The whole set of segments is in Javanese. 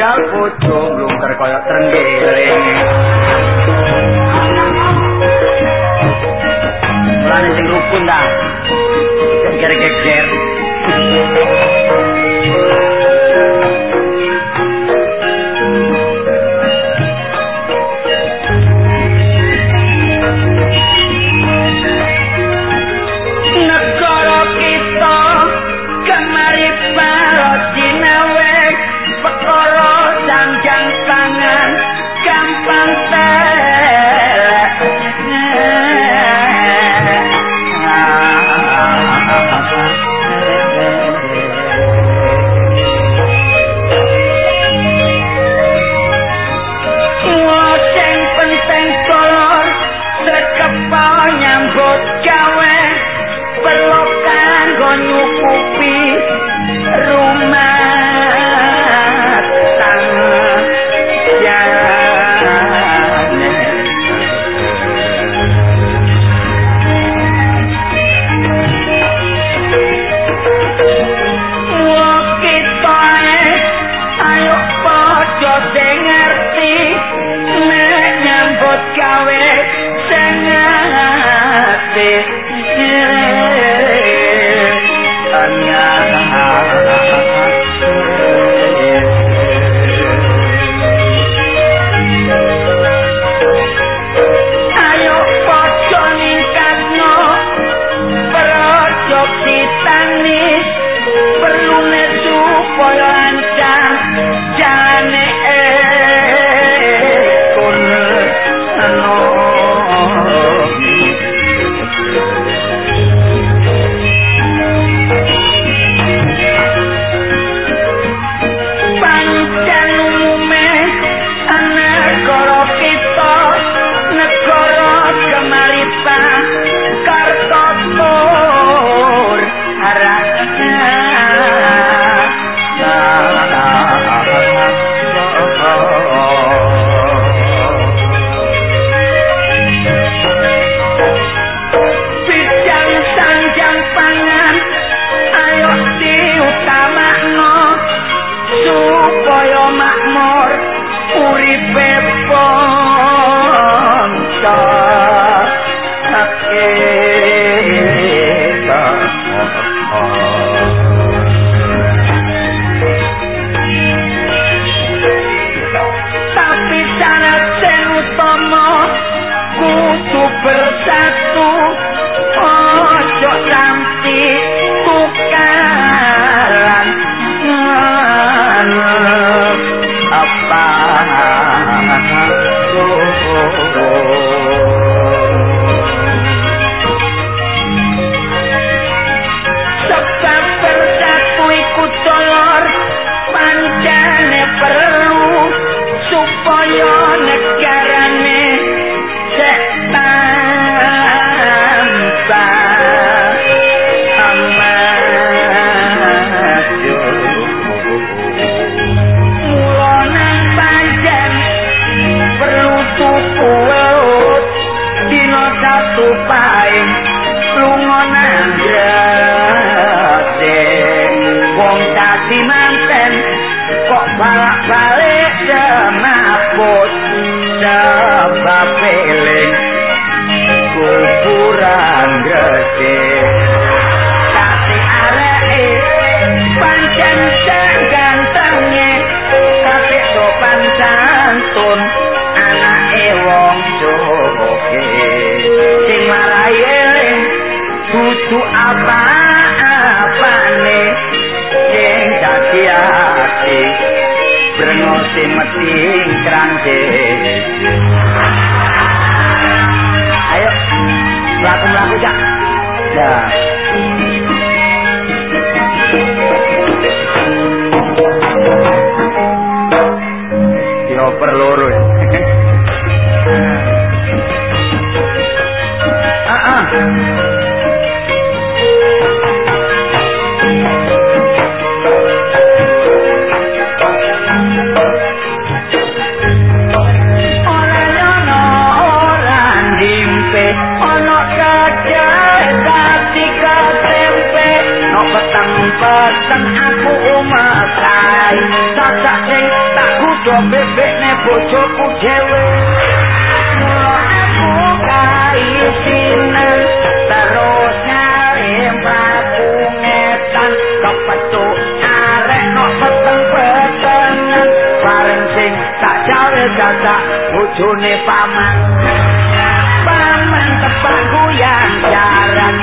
ditinggal bojo mlungker kaya trenggiling. wis sengate kudu bebek ne bojoku dhewe. Aku kayu sinan terus ngalim aku ngetan kepetuk arek no peteng peteng bareng sing tak jawe dadak bojone paman paman tepak guyang jaran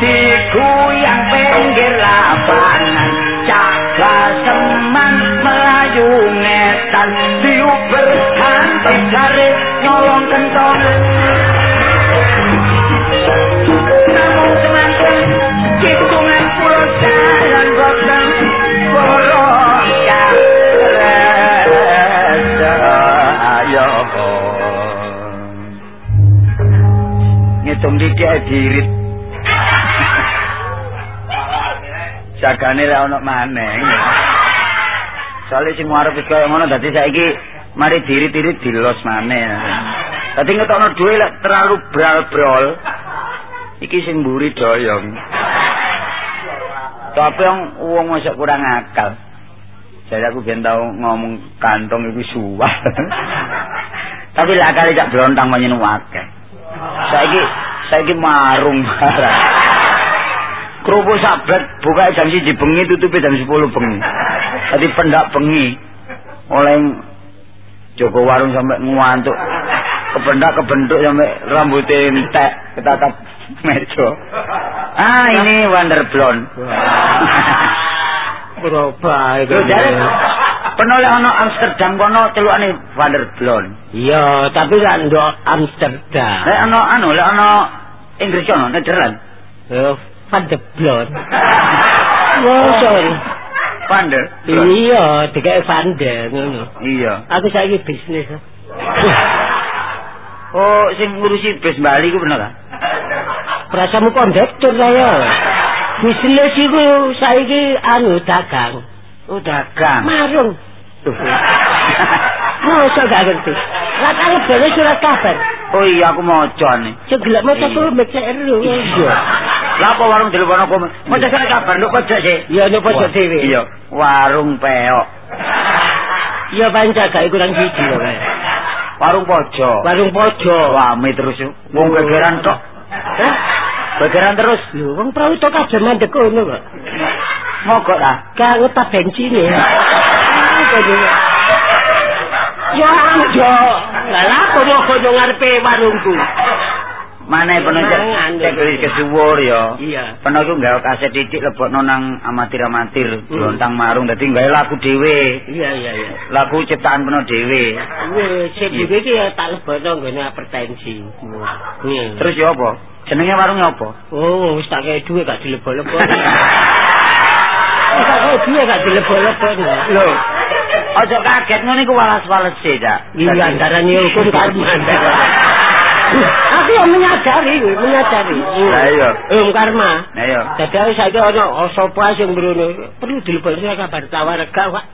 diguyang pinggir lapangan jaga seman melayu ngetan diuber hanti garis nyolong kentong. Namun semantan hitungan pulau jalan gotong borong ayo ngitung dikit dirit jagane ra ono maneng. Soale sing arep wis kaya ngono dadi saiki mari diri-diri dilos maneh. Dadi ngetokno dhuwit lek terlalu bral-brol. Iki sing mburi doyong. Tapi wong masuk kurang akal. Jadi aku biyen tau ngomong kantong iku suwah. Tapi lah kali cak blontang menyenu akeh. Saiki saiki marung barang. Kerupuk sabet buka jam 1 bengi tutup jam 10 bengi. Tadi pendak bengi. Oleh Joko warung sampai ngantuk. Kependak kebentuk sampai rambutnya entek ketatap meja. Ah ini Wonder Blonde. Berapa itu? Penoleh ono Amsterdam kono celukane Wonder Blonde. Iya, tapi kan ndok Amsterdam. Lek ono anu, lek ono Inggris kono Nederland. Van de Blon. Sorry. Vander. Iya, dikek Van de ngono. Iya. Aku saiki bisnis. Oh, sing ngurusi bis Bali ku bener ta? Prasamu kondektur saya. Bisnis iku saiki anu dagang. Oh, dagang. Marung. Masa gak ngerti. Lah kalau boleh surat kabar. Oh iya, aku maca nih. Segelak mau tak perlu baca lu. Iya. Lah apa warung telepon aku? Maca surat kabar nduk pojok sih. Iya, nduk pojok dhewe. Iya, warung peok. Iya panca gak kurang siji lho. Warung pojok. Warung pojok. Wame terus. Wong gegeran tok. Hah? Gegeran terus. Lho, wong prau tok kabeh mandek ngono kok. Mogok ta? Gak ngetah bensin ya. Ya aja. Lah lha kok kono ngarepe warungku. Mana penonton Mangan, cek lho. wis kesuwur ya. Iya. Peno iku nggawe kaset titik lebokno nang amatir-amatir lontang marung dadi nggawe lagu dhewe. Iya iya iya. Lagu ciptaan peno dhewe. Wis sing dhewe iki ya tak lebono nggone hipertensi. Iya. Terus ya apa? Jenenge warungnya apa? Oh, wis tak kei dhuwit gak dilebok-lebok. Wis tak kei dhuwit gak dilebok-lebok. Lho. Aja kaget ngene iku walas-wales sih, Cak. Iya antarane hukum karma. Aku yang menyadari, menyadari. Lah iya. Hukum karma. Nah iya. Dadi aku saiki ana sapa sing mrono perlu dilebok kabar tawar gak, Pak.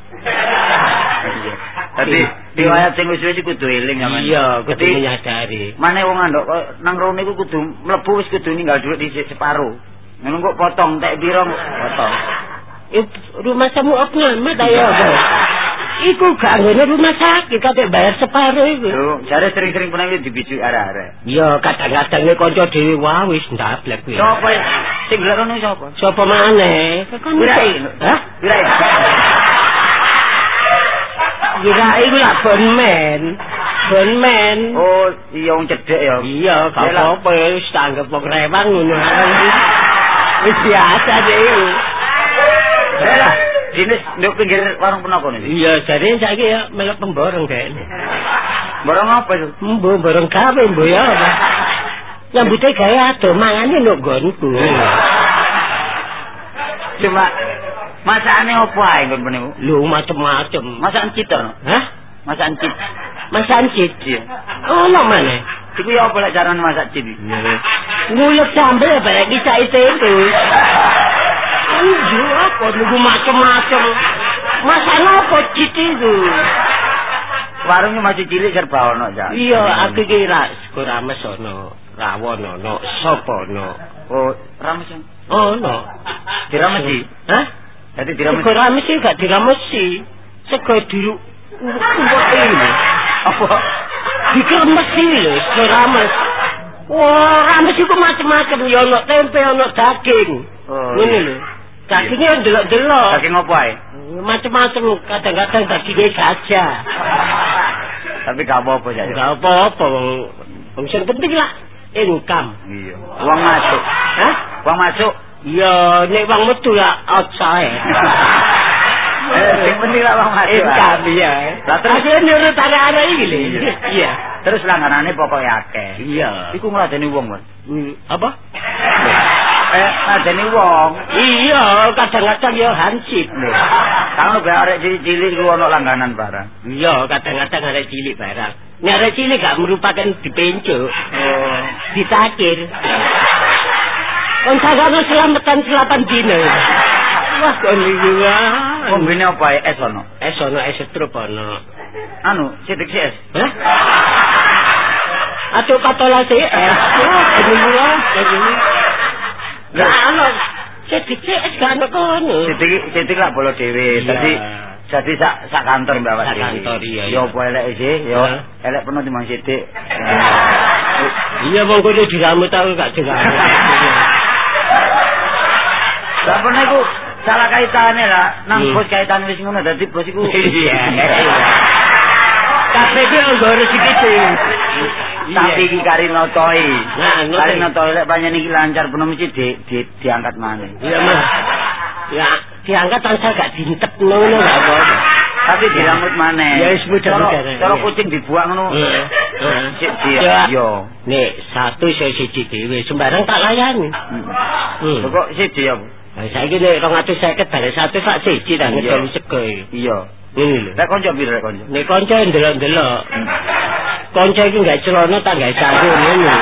Tadi riwayat sing wis-wis kudu eling ya. Iya, kudu menyadari. Mane wong andok kok nang rono iku kudu mlebu wis kudu ninggal dhuwit dhisik separo. Ngono kok potong tek piro potong. Rumah samu opname ta ya. Iku gak ngene rumah sakit kate bayar separo iku. Lho, jare sering-sering pernah iki dibijuk arek-arek. Iya, kadang-kadang nek kanca dhewe wah wis ndablek kuwi. Sopo sing gelek rono sapa? Sapa maneh? Wirai. Hah? Wirai. Kira iku lah bonmen. Bonmen. Oh, iya wong cedek ya. Iya, gak apa-apa wis tanggep wong rewang ngono. Wis biasa deh. iku. Lah, dinis nduk pinggir warung penoko nih. Iya, jadi saiki ya melok pemborong kayaknya. Barang apa itu? Mbo bareng gawe mbo ya. apa? Nyambute gawe ado mangane nduk nggonku. Cuma masakane opo ae nggon meniku? Lho macem-macem. Masakan citor. Hah? Masakan cit. Mas Ancit. Iya. Oh, lo mana? Iku ya apa lek carane masak cit iki? Ngulek sambel ya barang kita itu itu. Anju apa nunggu macem-macem. Masalah apa cit itu? Warungnya masih cilik serba ono, Cak. Iya, aku kira sekolah mesono. rawon ono, sapa ono? Oh, rames. Ono. Diramesi. Hah? Dadi diramesi. Sego rames gak diramesi. Sego diru Wah, ini. Apa? Dikremesi lho, sego rames. Wah, rames iku macem-macem, ya ono tempe, ono daging. Oh. Ngene lho. Dagingnya delok-delok. Daging apa ae? Macem-macem, kadang-kadang dagingnya gajah. Tapi gak apa-apa ya. Enggak apa-apa, wong wong sing penting lah income. Iya. Uang masuk. Hah? Uang masuk. Ya, nek wong metu ya outside. Sing penting lah uang masuk. Income ya. Lah terus Terus nurut anak-anak iki lho. Iya. Iya. terus langganane pokoknya akeh. Iya. Iku ngladeni wong, Mas. Hmm, Apa? Eh, ngladeni wong. Iya, kadang-kadang ya hansip. Lho. Kang lho arek cilik-cilik iku ono langganan barang. Iya, kadang-kadang ada cilik barang. Nek ada cilik gak merupakan dipencuk, Oh. ditakir. Kon sagano selamatan selapan dino. Wah, kon iki wah. Kombine apa ae es ono? Es ono es strup ono. Anu, sidik si es. Hah? Aduh katola sih es. Wah, kon iki wah. kon iki. Gak ono. Sedik sih es gak ono kono. Sidik sidik lah bolo dhewe. Dadi jadi sak sak kantor mbak Sak kantor, iya, Yo apa elek sih, yo elek penuh timbang sidik. Iya, wong kono diramu tau gak diramu. Lah pernah iku salah kaitane lah, nang Hmm. bos kaitan wis ngono dadi bos iku. Iya. Kabeh ku nggo rezeki dhewe. Tapi iki kari notoi. Nah, kari notoi lek panjenengan iki lancar penuh mesti di, di, diangkat maneh. Iya, Mas. Ya, diangkat tansah gak dintekno ngono gak apa-apa. Tapi dirambut maneh. Ya, wis mudah-mudahan. Cara Iya. kucing dibuang ngono. Heeh. Heeh. Sik yo. Nek satu saya siji dhewe, sembarang tak layani. Hmm. Lho kok siji ya? Bu? Saiki nek 250 bare satu sak siji Iya. ngedol sego iki. Iya. Ngene lho. Lek kanca piro lek kanca? Nek kanca ndelok-ndelok. Kanca iki gak celana tak gak sarung ngene.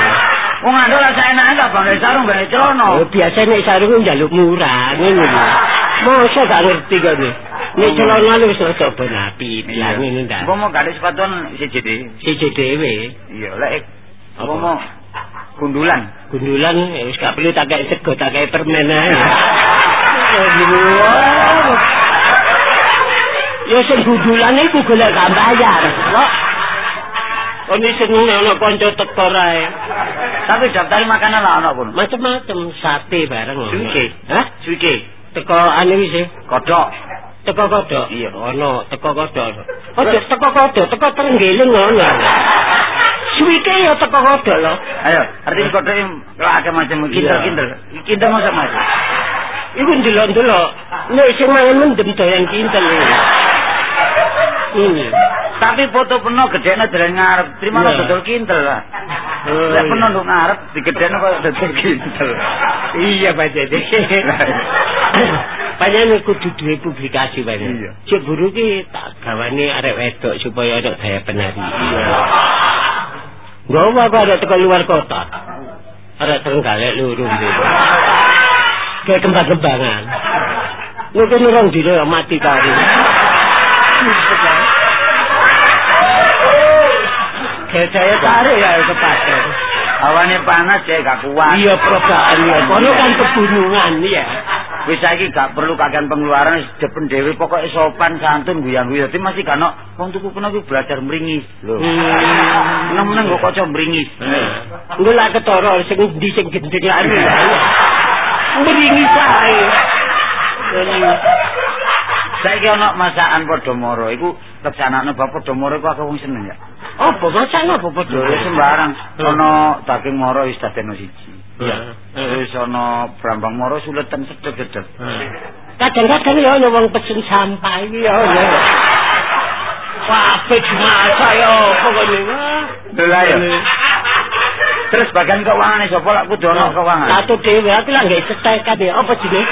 Wong ando lah saenake gak bangga sarung bangga celana. Oh, biasa nek sarung njaluk murah ngene lho. Mosok gak ngerti kok nek. Nek celana lu wis rada ben api, bilang ngene ndak. Apa mau gak ada sepatuan siji dhewe? Siji dhewe. Iya, lek apa mau gundulan? Gundulan ya wis gak perlu tak kayak sego, tak kayak permen ae. Ya sing gundulan iku golek gak bayar. Kok Ini seneng ana kanca teko rae. Tapi daftar makanan lah ana pun. Macem-macem sate bareng. Suike. Hah? Suike, Teko anu wis e. kodok. Teko kodok. Iya. Ono teko kodok. Ojo teko kodok, teko trenggiling ngono. Suike ya teko kodok lho. Ayo, artinya kodok kalau agak macam Iya. kintel-kintel. Kintel masa mas? Iku ndelok-ndelok. Nek sing mangan mendem doyan kintel iki. Ini. Tapi foto penuh gedenya dari ngarep. Terima Iya. kasih dodol kintel lah. Oh, iya. penuh untuk ngarep, di gedenya kok dodol kintel. Iya Pak Jadi. Panjenengan kudu duwe publikasi Pak. Iya. Cek buru ki tak gawane arek wedok supaya ada daya penari. Gak apa apa ada teko luar kota. Ada terenggalek lurung gitu. Kayak kembang-kembangan. Mungkin orang dino mati kari. Saya tarik ya ke pasar. Awannya panas ya gak kuat. Iya perasaan ya. Kono kan kebunuhan ya. Wis saiki gak perlu kakean pengeluaran wis depen dhewe pokoke sopan santun guyang-guyu. Dadi masih kan wong tuku kena kuwi belajar mringis lho. Hmm. Meneng-meneng kok kaca mringis. Engko lak ketara sing ndi sing gendeng lak anu. Mringi sae. Saiki ana masakan Podomoro iku leksanane bab Podomoro iku akeh wong seneng ya. Apa masalah apa padha? Lho sembarang ana daging moro wis dadekno siji. Iya. Wis ana brambang moro suletan sedep-sedep. Kadang-kadang ya ana wong pesen sampah iki ya. ya. Kabeh dimasak ya. Lho lah ya. Terus bagian keuangan sapa lak kudu ana keuangan. Satu dhewe aku lah nggak setekan ya apa jenenge?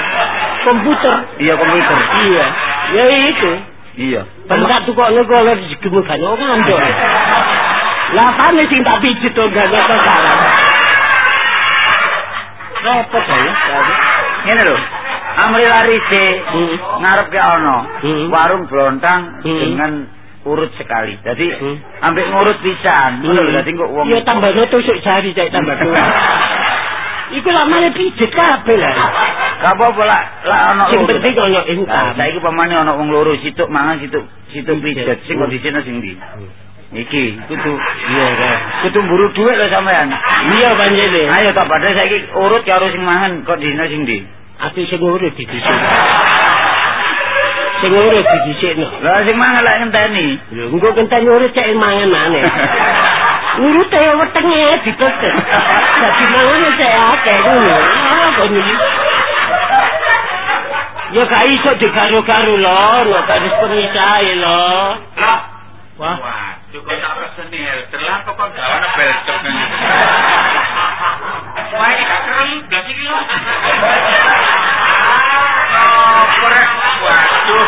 Komputer. Iya komputer. Iya. Ya itu. Iya. Bentar tuh kok niku oleh rezekimu kan ora ngandok. Lah pane sing tak pijet to gak gak salah. Repot ya. Ngene lho. Amri Larise Hmm. ngarep ke ana Hmm. warung blontang Hmm. dengan urut sekali. Dadi Hmm. ambek ngurut pisan. Ngono lho dadi kok wong Ya tambah tusuk jari cek tambah tua. Iku lamane pijet kabeh lah. Gak apa-apa lah, lah ono Sing penting Nah, income. saiki pamane ono wong loro situk mangan situk situk Pijet. sing Hmm. kondisine sing ndi? Iki kudu Iya, Rek. kudu mburu dhuwit lho sampean. Iya panjene. Ayo tak padha saiki urut karo sing mangan kondisine sing ndi? Ati sing urut didhisik. Sing urut didhisikno. Lah sing mangan lek ngenteni. Lho, engko kenteni urut cek mangan maneh. Urut ya wetenge ditutup. Dadi mangan cek akeh ngono. Apa iki? Ya gak iso digaru-garu lho, nek harus pemisahe lho. Wah, Waduh, kok tak pesen nih, terlang kok gawane belcok ngene. Wah, iki gak keren, blas iki lho. Oh. Waduh,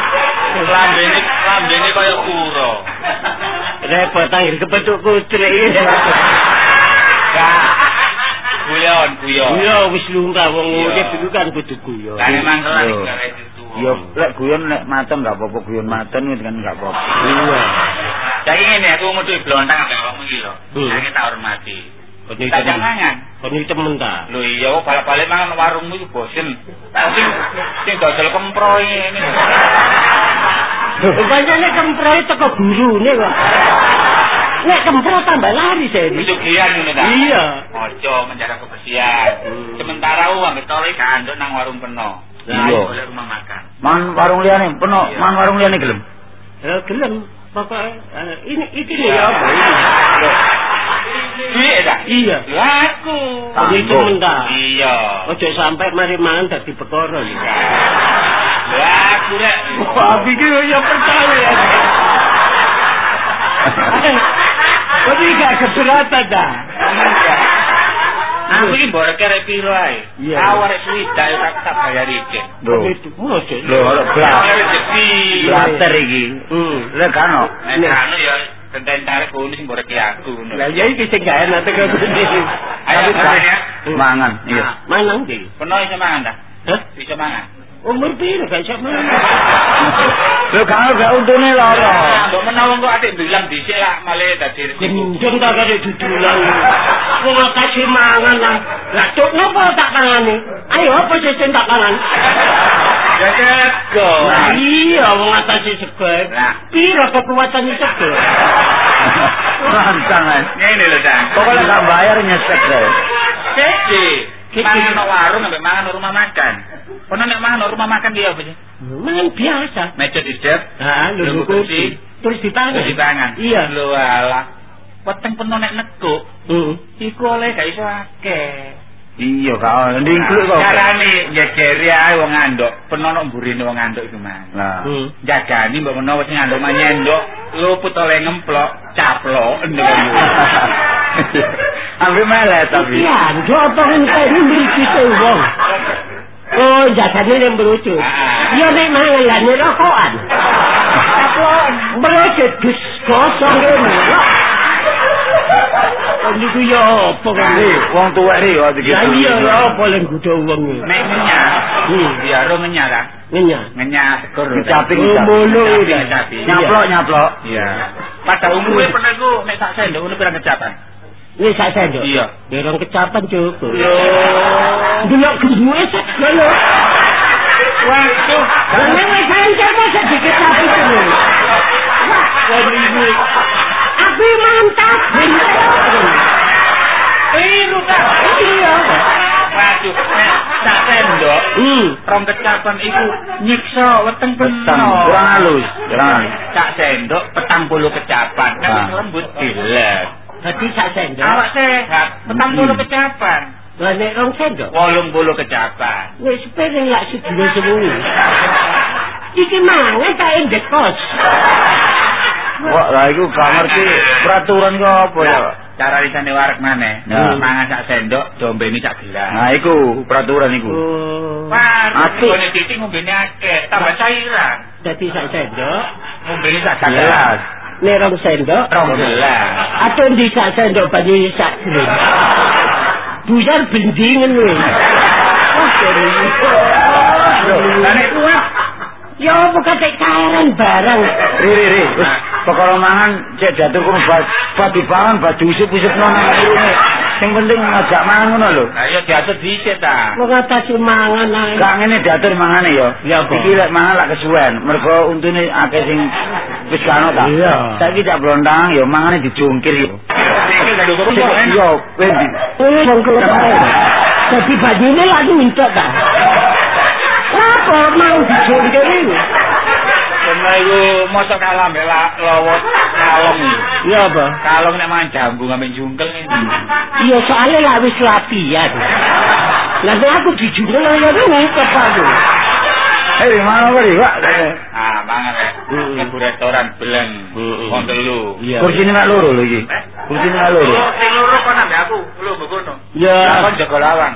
lambene lambene kaya kuro. Repot anggere kepethuk iki. Gak. Guyon, guyon. Iya wis lumrah wong urip iku kan kudu guyon. Kan emang iki gak. Yo lek guyon lek maton gak apa-apa guyon maton itu kan gak apa-apa. Iya. Saiki ngene aku metu blontang ambek awakmu iki lho. Hmm. Saiki tak hormati. Kon Tak jangan. Kon iki temen ta. Lho iya kok balik-balik mangan warungmu iku bosen. Sing sing dodol kempro ini. Pancene kemproe teko gurune kok. Nek kempro tambah lari saya. Pesugihan ngono ta? Iya. Ojo menjaga kebersihan. Hmm. Sementara uang ketole kanduk nang warung peno. Iya. Ayo boleh rumah makan. Man warung liyane, peno Iya. man warung liyane gelem. Ya gelem pokoke eh, ini iki Iya. ya apa ini? Iya dah. Iya. Laku. Ah. Iki temen ta. Iya. Ojo sampai mari mangan dadi perkara iki. Laku rek. Wah, pikir ya percaya ya. Iki gak keberatan dah? Aku iki mbok rek piro ae. Iya. Awar swidak yo tak tak bayar iki. Lho. Itu mosok. Lho ora blas. Rezeki. Blater iki. Hmm. Lek kan. Nek anu ya tenten tarik kuwi sing mbok rek aku ngono. Lah ya iki sing gak enak tekan sini. Ayo Tapi mangan ya. Mangan, iya. Manang iki. Peno iso mangan ta? Hah? Bisa mangan. Umur piro gak iso mangan? Lho kan gak untune lara. Mbok menawa kok atik bilang dhisik lah malah dadi rezeki. Gendeng tak kare dudulan. Wong kasih mangan lah. Lah tok napa tak tangani? Ayo apa sih sing tak tangan? Ya sego. Iya wong atase sego. Piro kekuatan sego? Rancang ae. Ngene lho, Dang. Pokoknya gak bayar nyesek deh. Mangan nang warung ambek mangan rumah makan. Kono nek mangan rumah makan dia apa sih? Mangan biasa. Meja didep, Ah, lu Lho, kursi. Terus ditangan. terus ditangan. Iya. Lho alah. Weteng penuh nek nekuk, Heeh. iku oleh gak iso akeh. Iya kak, ndingkluk kok. Carane njejeri ae wong andok, penono mburine wong andok iku Mas. Lah. Hmm. Jagani mbok menawa sing andok manyendok, luput oleh ngemplok, caplok ndek. Ambil melet tapi. Iya, jo apa ngenteni mriki te wong. Oh, jagane yang berucut. Iya nek mangan lah nek rokokan. Apa berucut kosong kene. Niku ya apa kan? Ri, wong tuwek ri waktu gitu. Ya iya ya apa lek gudo wong. Nek ngenyah, Hmm. ya ro ngenyah kan? Ngenya. Ngenyah seger. Dicapi, Oh, dicapi. mono Dicapi, iki. dicapi. Nyaplok, nyaplok. Iya. Pada umumnya pernah iku nek sak sendok ngono pirang kecapan. Ini sak sendok. Iya. Ya orang kecapan cukup. Yo. Delok gembuke segala. Waduh. Karena wis hancur kok sedikit tapi itu. Waduh. Aku mantap. Iku ta. Iya. Waduh, nek sak sendok Hmm. rong kecapan iku nyiksa weteng Petang, peno. kurang halus. Kurang. Sak sendok petang puluh kecapan kan lembut dilek. Jadi sak sendok. Awak sehat, petang puluh Hmm. kecapan. Lah nek rong sendok. Wolung puluh kecapan. Wis pengen lak sedina sewengi. Iki mangan tak endek kos. Wah, lah iku ngerti peraturan kok apa ya. Cara risane warek maneh. Mangan sak sendok, dombene sak gelas. Nah, iku peraturan iku. Oh. Ati. ngene titik ngombene akeh, tambah cairan. Dadi sak sendok. Ngombene sak Sak gelas. Nek rong sendok. Rong gelas. Atau di sak sendok banyu sak gelas. Buyar bendingen weh. Wah, serius. Lah nek kuat Ya apa kate cairan barang. Ri, ri, ri. Perkara mangan cek diatur kono bad bad dipangan bad diusip-usipno nang irunge. Sing penting ngajak mangan ngono lho. Lah iya diatur dhisik ta. Kok ngatasi mangan ae. Gak ngene diatur mangane ya. Iki lek mangan lak kesuwen. Mergo untune akeh sing wis kano ta. Iya. Saiki tak blontang ya mangane dijungkir ya. Yo, wendi. Ae. Dadi bajine lagi minta ta. Apa mau dijungkir iki? Iku mosok kalah mbek la- lawot kalong. Ya apa? Kalong nek mangan jambu ngambil jungkel ini. Iya soalnya lah wis latihan. Lah nek aku dijungkir ya ngumpet aku. Eh, mana kok Pak? Ah, mangan ya. Ibu restoran beleng. Wong telu. Iya. Kursine mak loro lho iki. Kursine mak loro. Sing loro kon ambek aku, lu mbok kono. Ya. Lah kon jaga lawang.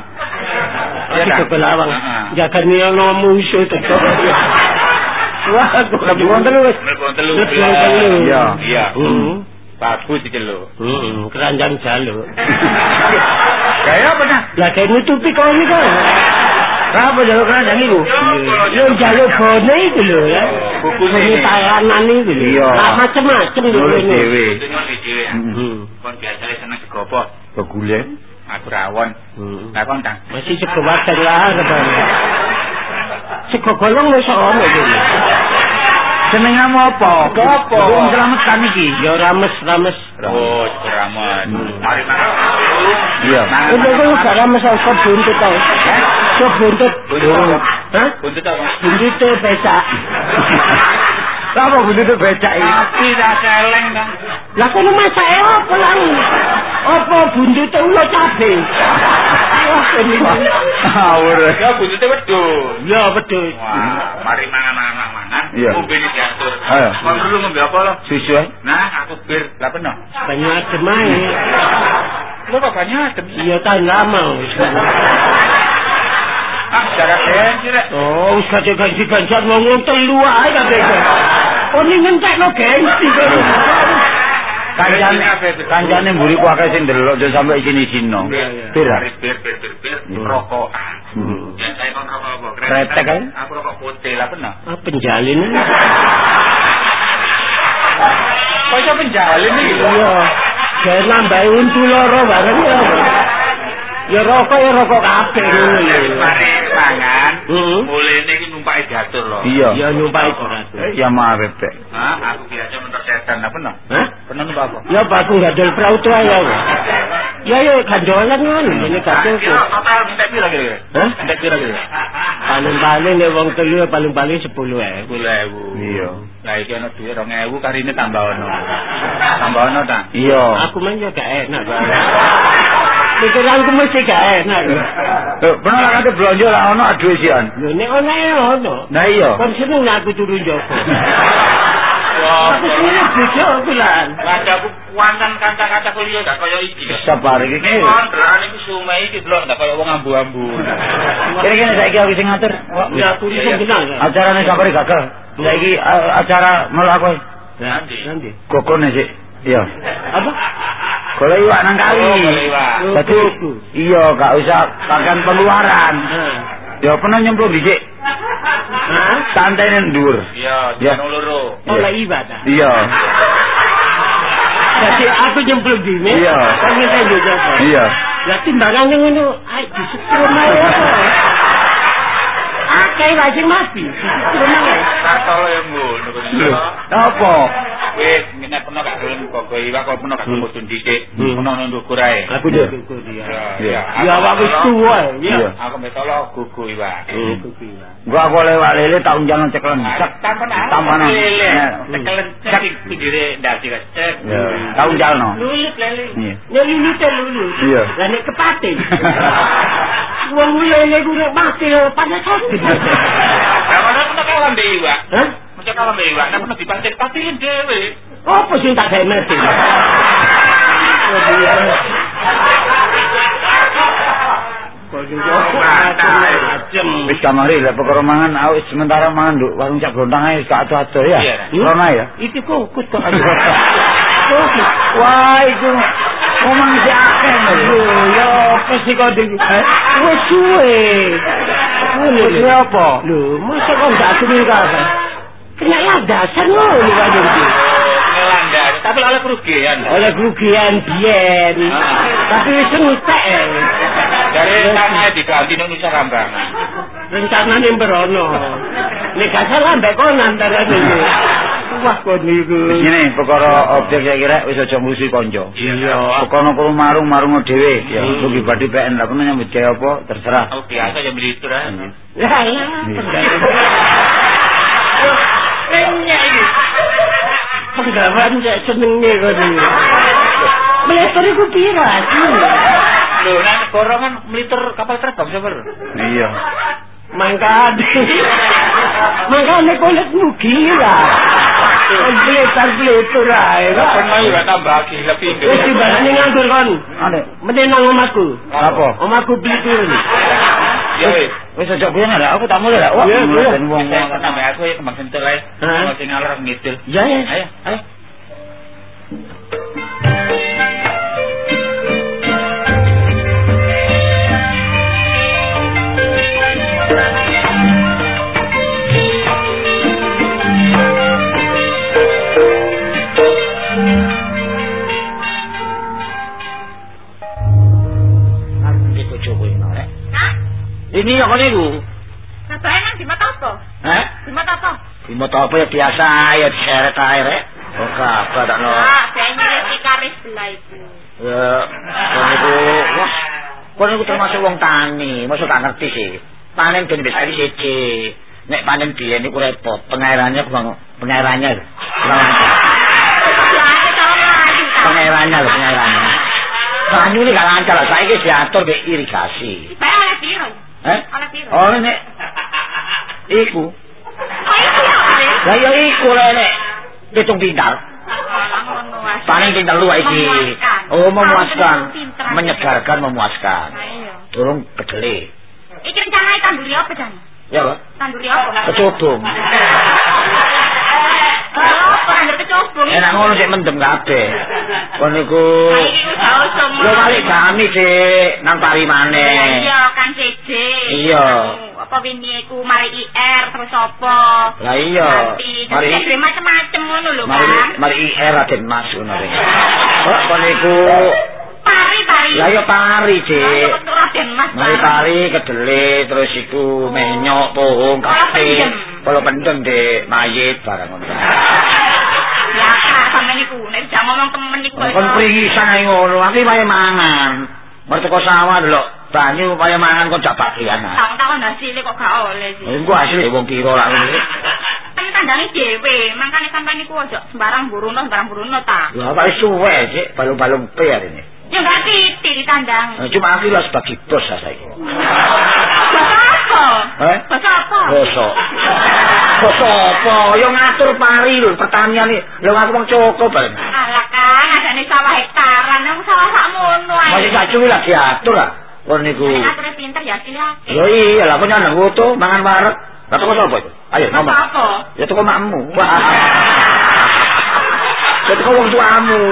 Iya. Jaga nih ono musuh teko. Wah, wis. Iya. Iya. Heeh. Bagus iki lho. Heeh, keranjang jaluk. Kayak apa nah? Lah kayak nutupi kau ini kan. Apa jaluk keranjang iku? Yo jaluk bone itu lho ya. Bukune Ini tayanan itu lho. Iya. Lah macem-macem lho Nulis ini. dhewe. Itu nyoli dhewe. ya. Heeh. Kon biasa seneng segopo. Begule. Aku rawon. Heeh. Lah kon tang. Masih sego wajan lah kapan. Sego golong wis ono iki. Seneng apa? Apa? Wong selametan iki. Ya rames rames. Oh, ceramah. Hmm. Mari mangan. Iya. Itu kan gak rames sego buntut tau. Sego buntut. Buntut. Hah? Buntut apa? Buntut becak. Apa buntut becak iki? Tapi ra celeng dong. Lah kono masake apa lah? Apa buntut ulo cabe? Awur. Ya buntute wedhus. Ya. Wah, mari mangan-mangan mangan. Iya. Ngombe ini diatur. Ayo. Kon dulu ngombe apa lo? Susu ae. Nah, aku bir. Lah peno. Banyak adem ae. Lo kok banyak adem? Iya tahan lama. wis. Ah, jarak gengsi rek. Oh, wis gak ganti-gantian ngomong telu ae kabeh. Oh, ini ngentekno gengsi kok. Kancane kancane mburi ku akeh sing ndelok aja sampe. Iya, iya. Bir. Bir bir bir bir. Iya. Rokokan. Hmm. Ya saya kon rokok apa? Kretek. Aku rokok putih lah peno. Ah, penjalin. Kok iso penjalin iki? Iya. Gawe nambahi untu loro bareng ya. Ya rokok ya rokok kabeh ngono lho. Mari mangan. Heeh. Mulene iki numpake diatur loh. Iya. Ya berat. Eh, Ya mah bebek. Hah, aku biasa mentor setan apa no? Hah? Pernah numpak apa? Ya Pak aku gadol perahu tuh ayo. Ya ya gandolan ngono ini gadol. Kira total entek pira kira? Hah? Entek pira kira? Paling-paling nek wong telu paling-paling 10 eh. 10.000. Iya. Lah iki ana duit 2.000 karine tambah ono. Tambah ono ta? Iya. Aku mah ya gak enak. Pak. Pikiranku mesti gak enak. Eh, pernah lah kate blonjo lah ono aduh sian. Lho nek ono ya ono. Nah iya. Kon seneng aku turun Joko. Bojo kuantan kanca-kanca kuliah gak kaya iki. Sabar iki. Kon delokane iki sume iki delok gak kaya wong ambu-ambu. Kene-kene saiki aku sing ngatur. Ya. Acarane sabare gagal. Saiki acara melok aku. Nanti. Nanti. Kokone sik. Iya. Apa? Golek iwak nang kali. Oh. Dadi iya gak usah pakan pengeluaran. Hah? Ya pernah nyemplung dhisik. Hah? Santai ning dhuwur. Iya, Ya. jangan loro. Oleh ibadah. Iya. Jadi aku nyemplung di sini. Iya. Kan kita juga. Iya. Lah timbangannya ngono, ayo disetrum ae Akeh wae sing mati, disetrum ae. Ngono Lho, apa? Wis, nek pernah gak gelem kok iwak kok pernah gak mudun dhisik. Hmm. Pernah ndukur ae. Aku. Iya. Ya aku wis tuwa, Iya. ya. Aku metolo gugu iwak. Hmm. Gua aku lewat lele tak unjangan ceklen. Cek. Tampan apa? Tampan. lele. Nah. Tekelen cek pinggire cek. Ya, tak unjalno. Lulut lele. Iya. Ya lulut lulut. Iya. Lah nek kepaten. Wong lele ku nek mati lho panas sakit. Lah mana pernah kalah mbek iwak? Hah? Mesti kalah mbek iwak, nek pernah dipancing patilin dhewe. Apa sing tak gawe mati? Macem. Wis kamari lek perkara mangan awis sementara mangan nduk warung cak blontang ae gak ado-ado ya. Iya. Corona ya. Iki kukus kok. Wah, iku omong si akeh lho. Ya apa sih kok di Wis suwe. Ngono Wis lho. apa? Lho, masa kok gak sering kapan? Kena ya dasar ngono wae iki. Tapi oleh kerugian. Oleh kerugian biyen. Ah. Tapi wis entek. Dari tanahnya diganti nang Nusa Kambangan. Rencanane berono. Nek gak salah mbek kon antara niku. Wah kon niku. Ini perkara objek saya kira wis aja musuhi kanca. Iya. Pokoke kulo marung marung dhewe. Ya, Hmm. rugi badi PN lah kono nyambut gawe apa terserah. Biasa ya melitur ah. Lah ya. Penyek iki. Penggawan cek senenge kon niku. Meletur iku pira sih? Lho, nang negara kan melitur kapal terbang sewer. Iya. Mangkane. Mangkane kulit mugi lah. Kompletar pletur ae. Lah pernah ya tambah gila pindho. Wis dibanding nganggur kon. Ane, Mending nang omahku. apa? Omahku pletur. Ya wis. Wis aja kuwi lah, aku tak mulai lah. Wah, Saya kok tambah aku ya kembang sentul ae. Hah? Mau sing ngalor ngidul. Ya ya. Ayo, ayo. Ini ya kene iku. Ngedoe nang di mata apa? Hah? Di mata apa? Di motor apa ya biasa ya diseret ae rek. Oh kabar tak no. Ah, saya nyeleti karis belah itu. Ya, kono iku wah. Kono iku termasuk wong tani, mosok gak ngerti sih. Panen ben bisa iki siji. Nek panen biyen iku repot, pengairannya kurang pengairannya. Kurang. Pengairannya lho, pengairannya. Banyu ini gak lancar, lah. saiki diatur ke irigasi. Bae oleh piro? Eh? Piro? Oh, nek iku. Oh. Lah ya iku lho nek pitung wae. Panen pintal luwih iki. Oh, memuaskan. Menyegarkan, memuaskan. Durung kedele. Iki rencana tanduri apa, Jan? Ya, Pak. Tanduri apa? Kecubung. Enak ngono sik mendem kabeh. Kon niku. Yo balik kami sik nang pari maneh. Iya, kan CJ. Iya. Apa wingi iku mari IR terus apa? Lah iya. Mari Mari macam-macam ngono lho, mari Kan. mari IR Raden Mas ngono rek. Kok kon niku Pari, pari. Lah yo pari, Mas. Mari pari kedele terus iku menyok pohon kabeh. Kalau pendem de mayit barang ngono. Ya, Kak, sampe niku nek jam ngomong temen niku. Kon pringisan ae ngono, aku wae mangan. Merteko sawah lho, banyu wae mangan kok jak bagian. Tahun-tahun hasilnya kok gak oleh sih. Engko hasil wong lak ngene. Kan kandangnya dhewe, makane sampe niku aja sembarang buruno, sembarang buruno ta. Lah kok suwe sik balung-balung pe ini. Ya enggak titik ditandang. Cuma aku lah sebagai bos lah saiki. Apa? Eh? Bahasa apa? Bosok. Bosok apa? Yo ngatur pari lho pertanian iki. Lho aku wong cukup bareng. Alah kan, adane sawah hektaran, nang sawah sakmono ae. Masih sak cuwi lah diatur lah. Kon niku. Ature pinter ya hasilnya akeh. Yo iya lah kok nyandang foto mangan wareg. Lah kok sapa itu? Ayo ngomong. apa? Ya toko makmu. Ya toko wong tuamu.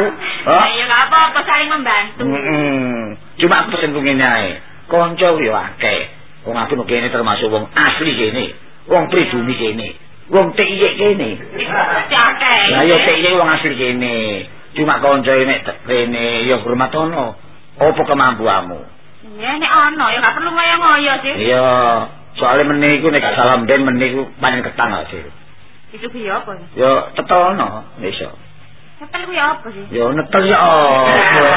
Hah? Ya gak apa-apa, saling membantu. Heeh. Cuma aku pesen ae. Kanca yo akeh. Wong aku kene termasuk wong asli kene. Wong pribumi kene. Wong TIY kene. Lah yo TIY wong asli kene. Cuma kanca nek rene yo hormat ono. Apa kemampuanmu? Ya nek ono ya gak perlu ngoyo-ngoyo sih. Iya, soalnya meneh iku nek salam ben meneh iku panen ketang hasil. Itu kuwi apa sih? Yo tetelno, iso. Setel kuwi apa sih? Yo netel ya apa?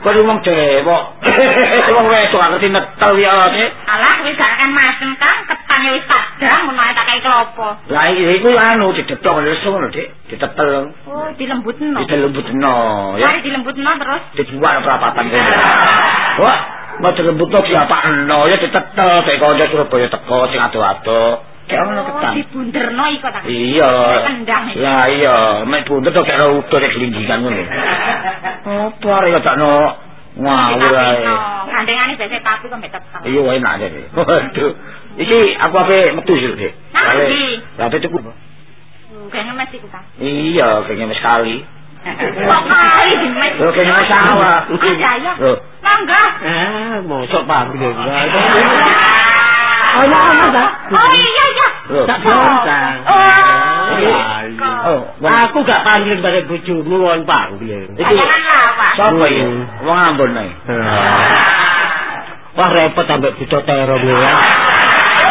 Kok wong dewok. Wong wedok gak ngerti netel ya Cik. Alah kuwi gak kan masem kan ketane wis padang ngono ae tak kei klopo. Lah iku anu didedok lesu ngono, Dik. Ditetel, Oh, dilembutno. dilembutno ya. Mari dilembutno terus. Dibuat perapatan kene. Wah, mau dilembutno diapakno ya ditetel kayak kanca Surabaya teko sing ado-ado. Kayak ngono Oh, ketan. dibunderno iku ta. Iya. Lah iya, mek buntut kok karo udo nek gelinggingan ngono. Apa arek kok takno ngawur ae. Kandengane biasa tapi kok mbek tetel. Iya enak aja. Waduh. Iki aku ape metu sih. Nah, Soale- iki. Lah cukup? Uh, Kayaknya mesti ku ta. Iya, kayaknya wis kali. Kok kali dimet. Lho kayaknya wis sawah. Ah, ya ya. Lho, Mangga. Ah, mosok pamit ya. Ana ana ta? Oh iya iya. lho. Tak bontang. Oh. Aku gak panggil bare bojomu wong panggil. Iki lawan. sapa iki? Hmm. Wong Ambon ae. Wah repot sampe buta terong ya.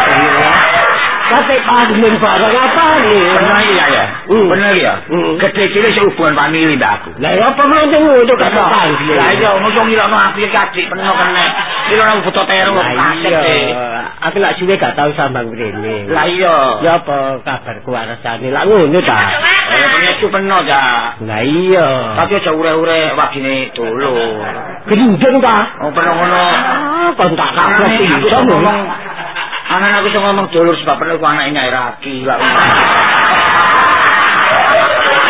Iya. Tapi panggil barang apa nih? Bener iya ya. Hmm. Bener ya. Hmm. Gede cilik sehubungan famili mbak aku. Lah ya apa mantu itu gak panggil. Lah iya ngomong ngilokno aku iki adik peno kene. Ngilokno buta terong Lah kaset iya. deh. Aku lak suwe gak tau sambang rene. Lah iya. Ya apa kabar kuwaresane? Lah ngono ta. Eh penyesu peno ja. Lah iya. Tapi aja ure-ure wagine dulu. gendeng ta? Oh peno ngono. Ah, kon tak Aku pisan iso ngomong. Ngomong Anak aku iso ngomong dulur sebab peno ku anake Nyai Raki lah.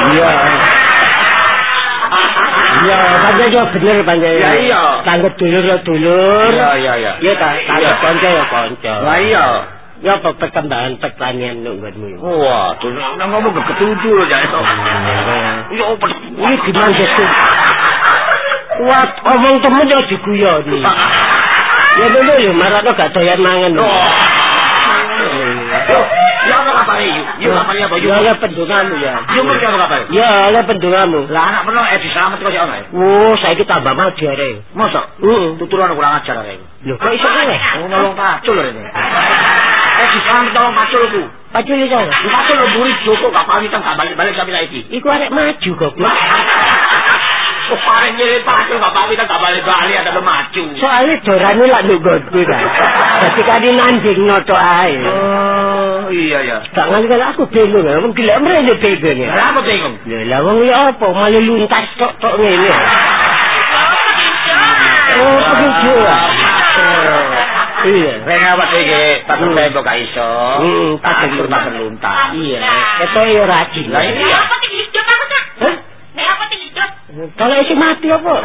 Iya. Iya, panjang juga bener panjang. Ya, iya. Tanggap dulur ya dulur. Iya iya iya. Iya ta, tanggap konco ya konco. Lah iya. Ya apa perkembangan pertanian nungguanmu? Wah, dulur nang ngomong ketutu lho ja iso. Iya opo Ini gimana sih? Kuat omong temen ya diguyoni. Ya dulu ya marano gak doyan mangan. Yo, ya apa apa ya, Ya ya. Yuk apa apa kabar? Ya ya pendungamu. Lah anak pernah Edi Slamet kok ya ana. Oh, saya tambah maju are. Mosok Heeh. tuturan kurang ajar arek. Lho kok iso kowe? Oh nolong pacul rene. Edi Slamet tolong pacul ku. Pacul iso. Pacul lo buri Joko gak pamitan gak balik-balik sampe saiki. Iku arek maju goblok. Oh, paling nyele pacul gak balik-balik ada maju. Soalnya dorane lak nunggu ta. Dadi kali nanding noto ae. Oh, iya ya. Tak ngali aku bingung wong gila mrene bingung. Lah apa bingung? Lha lah wong ya apa malah luntas tok tok ngene. Oh, begitu. Iya. Rene awak iki tempo gak iso. Hmm, Patut tak luntas. Iya, keto yo rajin. Lah iya. Apa tinggi hidup aku, Cak? Hah? Nek apa tinggi hidup? Kalau isi mati apa?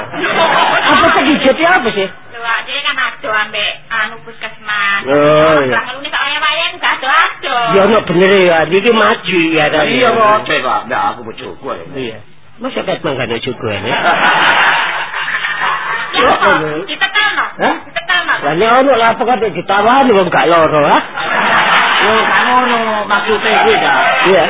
Apa jadi apa sih? Lho, jadi kan ado ambek anu puskesmas. Oh, iya. Lah ngene kok waya-waya gak ado-ado. Ya ono bener ya, iki maju ya iya kok coba. Ndak aku bojoku arek. Iya. Masa kat mangkane juga ya? Apa? Ditetelno. Hah? Ditetelno. Lah nek ono lah apa kate ditawani wong gak loro, ha? Yo kan ngono maksude kuwi ta. Iya.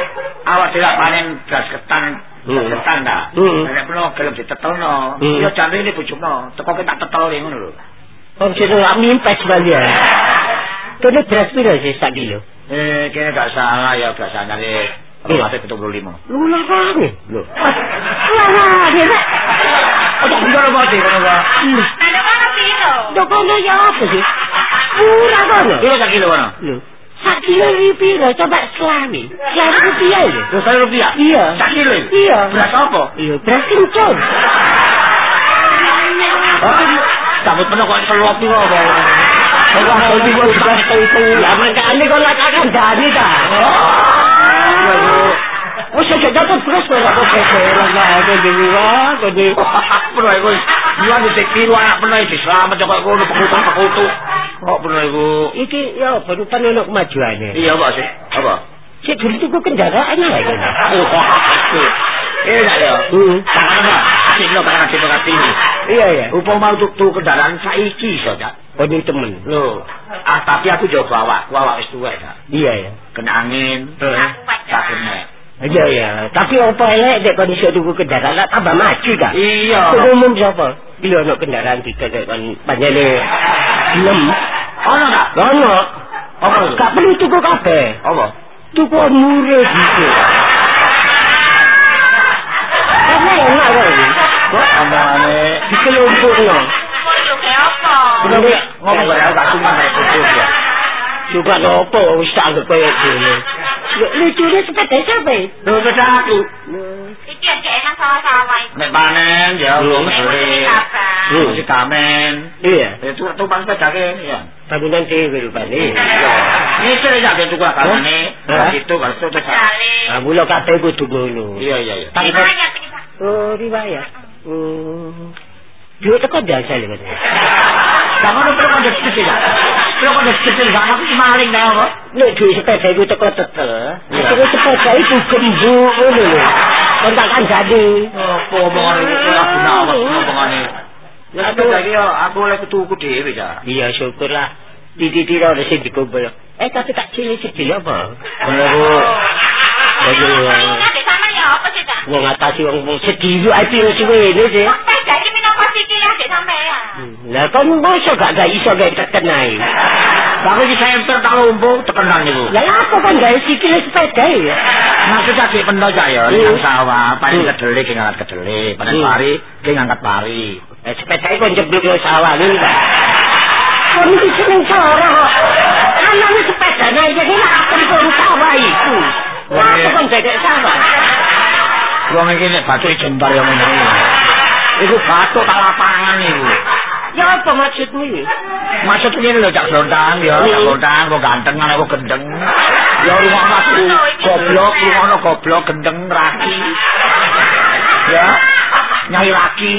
Awak dhewe panen gas ketan Hmm. ketan ta. Hmm. Nek perlu gelem ditetelno. Hmm. Yo jane ini bojono, teko tak tetel ngono lho. Wong sing gak mimpes bali ya. Kene beras piro sih sak kilo? Eh, kene gak salah ya biasanya nih. Iya. Apa 75. Lu lah kane. Lho. Lah, ya. Oh, tak bisa lho mati kono kok. Ada mana piro? Dokono ya apa sih? Murah kono. Kilo sak kilo kono. Lho, sak kilo iki piro? Coba selami. Selami rupiah ya? Terus saya rupiah. Iya. Sak kilo. iki? Iya. Beras apa? Iya, beras kencur. Sambut penuh kok seluap iki apa? Wah, iki kok beras kencur. Ya makane kok lak akan dani ta. Oh, saya dapat beras kok dapat beras. Lah, aku dhewe wae, kok di. Penuh iku. Iya di kilo anak penuh iki selamat kok kono pekutu-pekutu. Kok penuh iku. Iki ya baru ono kemajuane. Iya, Pak sih. Apa? Sik dulu tuku kendaraan ya kan. Enak ya. Hmm. Tangan apa? Asik lo tangan asik kasih ini. Iya ya. Upama untuk tuh kendaraan saiki iso, Cak. Oh, ini temen. Loh, ah tapi aku coba awak, awak wis tuwek, Cak. Iya ya. Kena angin, Aku baca. Tak. Iya ya. Tapi apa elek dek kon iso tuku kendaraan lah tambah maju ta. Iya. Umum siapa? Iya ono kendaraan tiga dek kon panjane enam. Ono tak? Ono. Apa itu? Gak perlu tuku kabeh. Apa? Tuku murah gitu. Karena enak kan. Kok omongane Dikelompokno. Bodoh kayak apa? Ngomong gak aku gak cuma kayak kudu ya. Juga nopo wis tak anggap kaya dene. Lucunya sepeda siapa? Lho beda aku. Iki aja enak sawah-sawah iki. Nek panen ya wong sore. Hmm. Masih kamen. Iya. Itu tuh pas sepedake ya. Bangunan dhewe rupane. Iya. Ini sih ya gitu gua kalane. Hah? Itu kan itu terus. Kali. Ah, mula kabeh kudu ngono. Iya iya iya. Iki, Pak. Oh, riwayat. Hmm. Dia teko biasa lho kan. Kamu pernah ada kecil ya? Pernah ada kecil gak? Aku sih maling dah kok. Nek duwe sepeda iku teko tetel. Akhire sepeda iku gembu ngono lho. Kon tak kandhani. Apa omongan itu kok aku nawak omongane. Ya aku lagi ya aku oleh ketuku dhewe ya. Iya, syukurlah. Titi-titi ora sing dikumpul. Eh, tapi tak cilik sedih apa? Bener Bu. Aduh. Paling ingat dek sampean Wong ngatasi wong wong sedih ae piro suwene sih. Sepeda iki minangka sikile dek sampean. Lah kon mosok gak gak iso gak teken ae. Aku iki semper tak lumpuh tekenan niku. Lah apa kan gawe sikile sepeda ya? Maksudnya di pendo cak ya, Hmm. nang sawah, Hmm. kedele ki ngangkat kedele, panen Hmm. pari ki ngangkat pari. Eh sepeda iku njeblok yo sawah ta. Kon iki seneng sawah kok. Anane sepeda nah iki lak akan kon sawah iku. Wah, Weh. kon dedek sawah. Wong iki nek batu jembar yang ngene. Iku batu tak lapangan niku. Apa maksudmu iki? Maksud ngene lho cak Blontang ya, cak. Blontang kok ganteng ana kok gendeng. Ya rumah aku goblok, rumah goblok gendeng raki. Ya, nyai laki.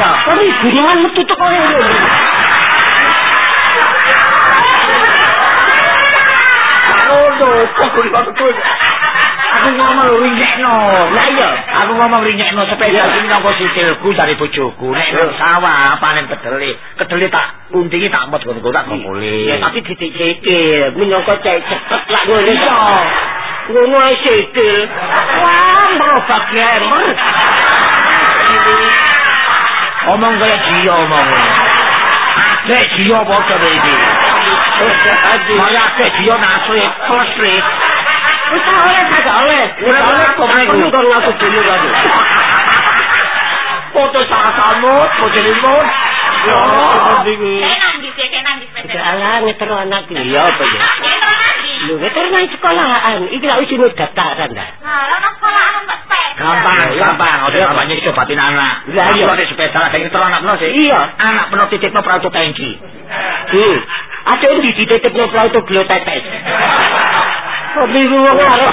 Ya, Kon iki gunungan metu teko ngene. ngono, kok kuwi kok Aku ngomong rinyekno. Lah iya, aku ngomong rinyekno sepeda sing nang sikilku dari bojoku. Nek nang sawah panen kedele, kedele tak untingi tak mot ngono tak kumpuli. Ya tapi ditik-tikil, minangka cek cepet lak ngono iso. Ngono ae sikil. Wah, mau bagian. omong kaya jiya omong. Nek jiya padha iki. Kaya akeh jiya nasri, klesri. Wis tak oleh tak oleh. Wis oleh kok ngono kok ngaku dulu kan. Foto sama-sama, foto limon. Kenan di sini, kenan di sepeda. Alah ngetero anak iki ya apa. Lho ngetero nang sekolahan, iki lak isine daftaran ta. Nah, lalu sekolah anu mbak sepeda. Gampang, gampang. Ojo namanya cobatin anak. Lah, iya. Di sepeda lah, kayak terus anak sih. Iya. Anak penuh titipno prauto tangki. Hmm. Ada yang dititipno auto glo wong arep.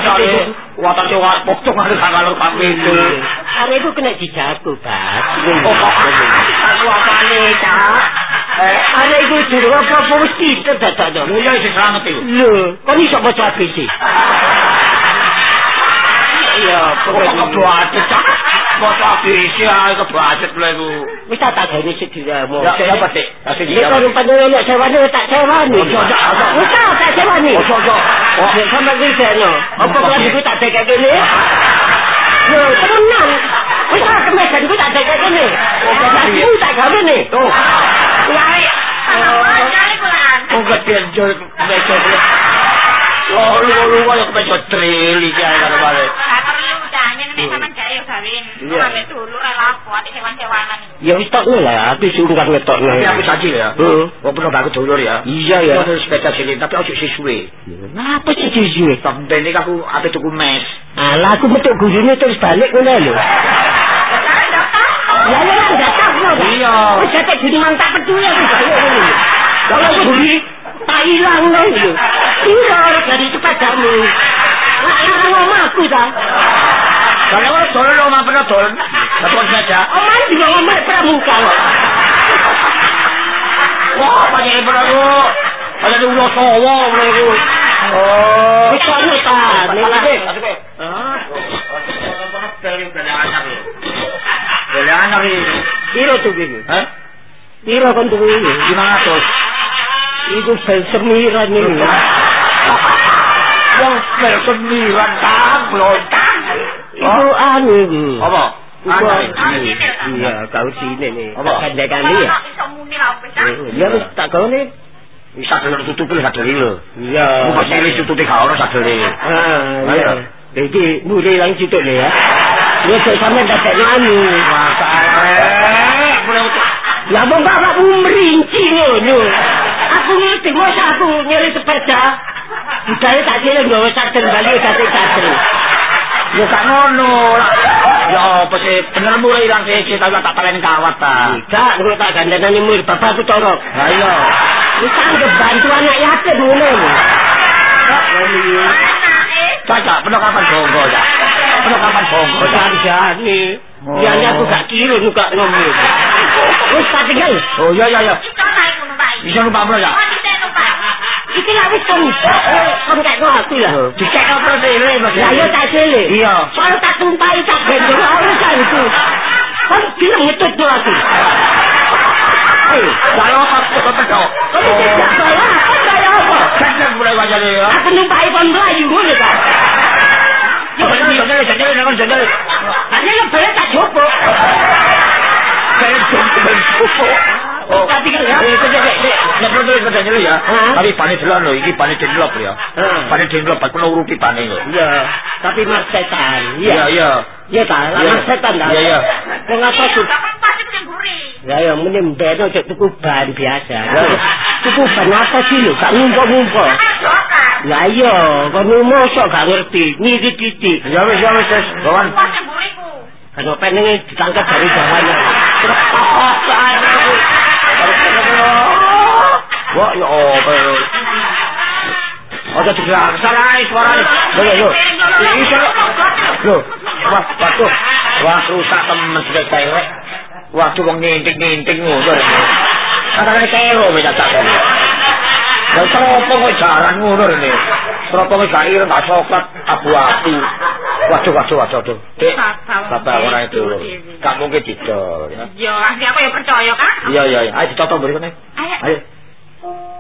Are iku kena dijago, Bas. Aku apane, Cak? Eh, are iku jero apa wis ditedadakno. Lho ya sing selamat iku. Lho, kok iso maca ABC? Iya, Kok kebacut, Cak? Foto ABC ae kebacut lho iku. Wis tak tagani sediramu. Ya, ya apa sih? Kasih Nek dia. kon panjenengan nek sewani tak sewani. Ojo, ojo. Wis tak sewani. Ojo, ojo. Oh, nek sampe kuwi seno. Apa kelas iku tak dekek kene? Yo, tenan. Wis tak kemesan iku tak dekek kene. Lah iku tak gawe ne. Tuh. Wae. Sekali pulang. Kok gede jol meja. Oh, lu lu kaya kemeja tril iki ae karo balik. Gak perlu jangan nek sampean gak yo gawin. Iya. Sampe dulu rela kuat sewan-sewanan. Ya wis tak lah, aku sungkan ngetokno. Tapi aku saji ya. Heeh. Kok pernah banget dulur ya. Iya ya. Kok sepeda sini tapi ojo sisuwe. Ngapa sih jujur? Sampai ini aku ape tuku mes. Alah aku metu gurune terus balik ngono lho. Ya ya enggak tahu. Iya. Wis tak jadi mantap peduli aku balik ngono. Kalau guri tak ilang lho. Iya dari sepedamu. Lah ngomong aku ta. Kalau orang dolen omah pernah dolen. Betul saja. Omah juga ngomong pramuka kok. Wah, banyak pernah lu. Ada di ulo sowo lu. Oh. Wis kok ta. Nek Ah. Beli anak ini. Piro tuh iki? Hah? Piro kon tuh iki? Gimana tuh? Iku sel semiran ini. Yang spel sembilan tahun lontang. Iku anu iki. Apa? Iku sini ta. Iya, kau. Apa? Kandekane ya. Lah wis. Ya wis tak gawe Bisa dulu tutupi lah dulu lo. Iya. Bukan sih tutupi kau orang sadeli. Ah, Ayo. iya. Jadi mulai lang situ deh ya. Ya saya sampe dapat anu. Masalah. Boleh Ya mau bapak merinci ngono. Aku ngerti masa aku nyari sepeda. Budaya tak kira gawe sadar balik kate sadar. Ya gak ngono. Ya apa sih bener mulai ilang sih tapi tak palen kawat ta. Gak ngono tak gandane mur bapak aku torok. Lah iya. Wis anggap bantu anak yatim ngono. Caca, pernah kapan bonggo ya? Pernah kapan bonggo ya? Janjane. Oh. Aku gak kira nuka ngomong. Wis tak tinggal. Oh iya iya iya. Iso naik ngono Pak. Bisa lupa bro ya? Iki lah wis kon. Kon gak kok aku lah. Dicek ini mas? Ya yo tak sele. Iya. Soal tak tumpahi tak gendong ora kan itu. Kon bilang ngetut tuh aku. Eh, Kalau apa apa kau? kon tidak salah. Kon kaya apa? Kan mulai wajah ya. Aku numpahi kon mlayu ngono ta. Bener bener nyeluk, gak nyeluk, gak nyeluk. Hanya yang boleh tak. Saya jupuk. Oh, Tapi kan ya. Eh, ya. Tapi pane delok lho, iki pane denlop ya. Pane denlop, pas penuh uruti pane lho. Iya, tapi mas setan. Iya, iya. Iya ta, mas setan ta. Iya, iya. Wong apa gurih. Ya ya muni mbeno cek tuku ban biasa. Ya, tuku ban apa sih lho? Gak ngumpul-ngumpul. Kan dokar. Lah iya, kono mosok gak ngerti. Niki titik. Ya wis, ya wis, wis. Kawan. Kalau pengen ditangkap dari bawahnya. Wah, ya apa lho. Ojo digerak salah suarane. Lho, lho, lho. Iki lho. Lho, wah, waduh. Wah, rusak temen sudah cewek. Waduh, wong ninting-ninting ngono. Katanya kero wis tak. Lah sopo kok jaran ngono rene. Sopo kok gak ireng gak coklat abu-abu. Waduh, waduh, waduh, waduh. Dek, Bapak. ora itu. Gak mungkin didol ya. Ya, aku ya percaya kan? Iya, iya, iya. Ayo dicoto mburi kene. Ayo. Thank you.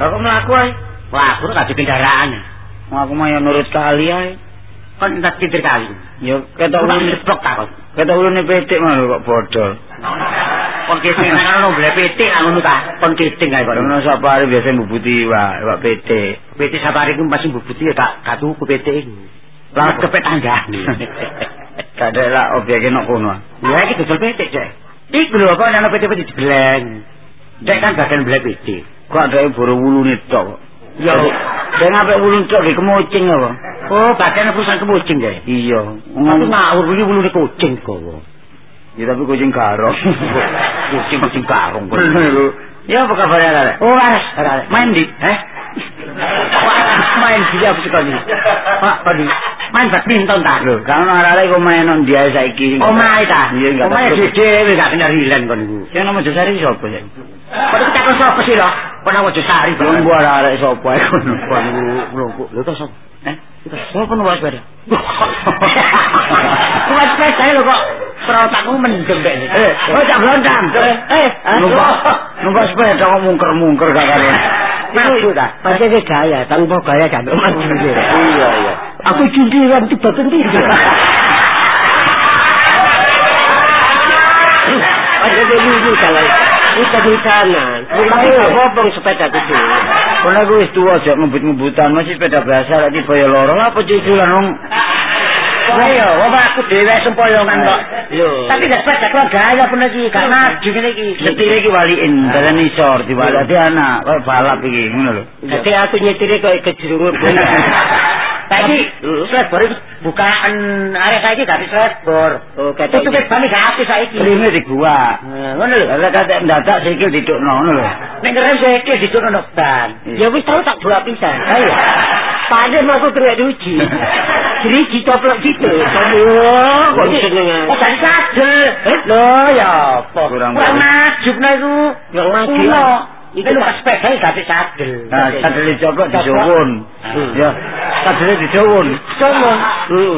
Lah kok mlaku ae? Wah, aku gak ada kendaraan. Aku mah ya nurut kali ae. Kan entar titir kali. Ya ketok Tak ulune ngeblok tak kok. ketok ulune petik mah lho kok bodol. Kon kiting kan ono blek pitik ngono ta. Kon kiting kae kok. Ono sapare biasa mbubuti wae, wak petik. Pitik sabare ku masih mbubuti ya tak katuku pitik iku. Lah kepet tangga. Kadek lah objeke nok kono. Ya iki dodol pitik, Cek. Iku lho kok ana pitik-pitik dibleng. Dek kan bagian blek pitik. Kok ada buru wulune tok. Yo. Saya ngapik wulune tok ki kemucing apa? Oh, bagian perusahaan kemucing ya. Iya. Tapi ngawur iki wulune kucing kok. Ya tapi kucing garong. Kucing-kucing karung. Lho. Ya apa kabarnya Lale? Oh, aras, aras. Main di? Eh? main di apa sih kau ni? Pak, ni? Main badminton tak? Lho, kan arek kok main on dia saiki. Oh, main tak? Iya, enggak Oh, main di gak kena rilen kau ni. Yang nama Josari sapa ya? Ni kita kau sapa sih? Kau nak wajah sari. Belum buat arek sapa ae kono. Lho, lho, kau sapa? Eh? Sapa numpak sepeda? Numpak sepeda lho kok. Perotakmu mendem dek. Eh, oh tak belontang. Eh, eh. Numpak numpak sepeda kok mungker-mungker gak karuan. Maju tak? Pasti dia gaya, tanpa gaya jangan maju. Iya, iya. Aku jundiran tiba penting. Ada dia dulu kalau kita di sana. Tapi ngobong sepeda itu. Kono aku wis tuwa jak ngebut-ngebutan masih sepeda biasa lagi boyo loro apa cicilan wong. Ayo, bapak aku dewe sempoyongan kok. Yo. Tapi gak sepeda kok gaya pun lagi karena ngene iki. Setire iki waliin dalan isor diwali dadi anak balap iki ngono lho. Jadi aku nyetire kok kejerungut. Tapi slebor itu bukaan arek saiki gak slebor. Oh, kata itu ban gak apik saiki. Rime di gua. Ngono lho. Lah kate ndadak sikil didukno ngono lho. Nek keren sikil didukno nang ban. Ya wis tau tak dua pisan. Ayo. Padahal mau aku kena diuji. Jadi ditoplok gitu. Aduh, kok seneng. Oh, kan sadel. Loh, ya apa? Kurang Kurang maju nah iku. Yang maju. Iki numpak sepeda gak sadel. Nah, sadele coplok dijowon. Hmm. Ya, sadele dijowon. Somo.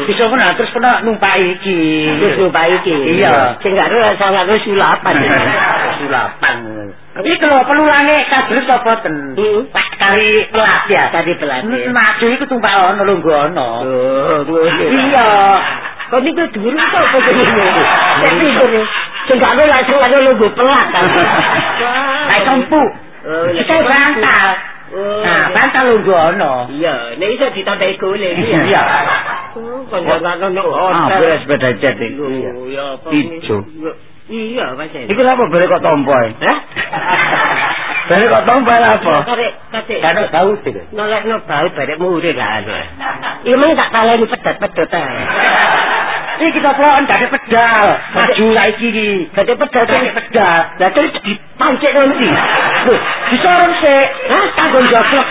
Bisa pun terus kena numpak iki. Terus numpak iki. Iya. Sing gak ada sangat sulapan. sulapan. Iki kalau perlu lange kadrus apa boten? Pak kari pelatih ya, tadi pelatih. Maju iku tumpak ono lungguh ono. Iya. Kok niku dhuwur kok apa jenenge? Tapi ngene. Sing gak ada langsung ada lungguh pelat kan. Kayak kempu. Kita bantal. Nah, bantal lungguh ono. Iya, nek iso ditambahi golek. Iya. Oh, gak ono Ah, beres sepeda jet iki. Iya, apa? Ijo. Iya, Mas. Iku lha apa bere kok tompo ae? Hah? Bere kok tompo lha apa? Karek kate. Kan bau iki. Nolekno baut barek mure gak anu. Iya mung tak kaleni pedet-pedet ae. Iki coplokan dadi pedal. Maju saiki iki. Dadi pedal dadi pedal. Lah terus dipancik nanti. Lho, disorong sik. Hah, tanggung tok lho.